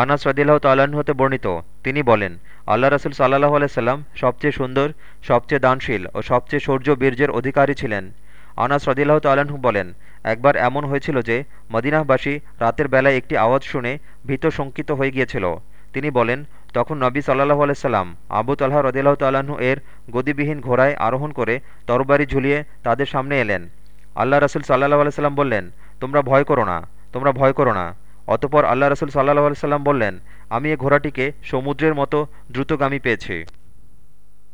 আনাস রদিল্লাহ তাল্লাহ্ন হতে বর্ণিত। তিনি বলেন, আল্লাহ রসুল সাল্লাহ আলাইসাল্লাম সবচেয়ে সুন্দর, সবচেয়ে দানশীল ও সবচেয়ে শৌর্য বীর্যের অধিকারী ছিলেন। আনাস রদিল্লাহ তাল্লাহ্ন বলেন, একবার এমন হয়েছিল যে মদিনাহবাসী রাতের বেলায় একটি আওয়াজ শুনে ভীত শঙ্কিত হয়ে গিয়েছিল। তিনি বলেন, তখন নবী সাল্লাহ আলাইসাল্লাম আবু তাল্লাহ রদিল্লাহ তাল্লাহ্ন এর গদিবিহীন ঘোড়ায় আরোহণ করে তরবারি ঝুলিয়ে তাদের সামনে এলেন। আল্লাহ রসুল সাল্লাহ আলাইসাল্লাম বললেন, তোমরা ভয় করো না, তোমরা ভয় করো না। অতপর আল্লাহ রসুল সাল্লাহ সাল্লাম বললেন আমি এ ঘোড়াটিকে সমুদ্রের মতো দ্রুতগামী পেয়েছি।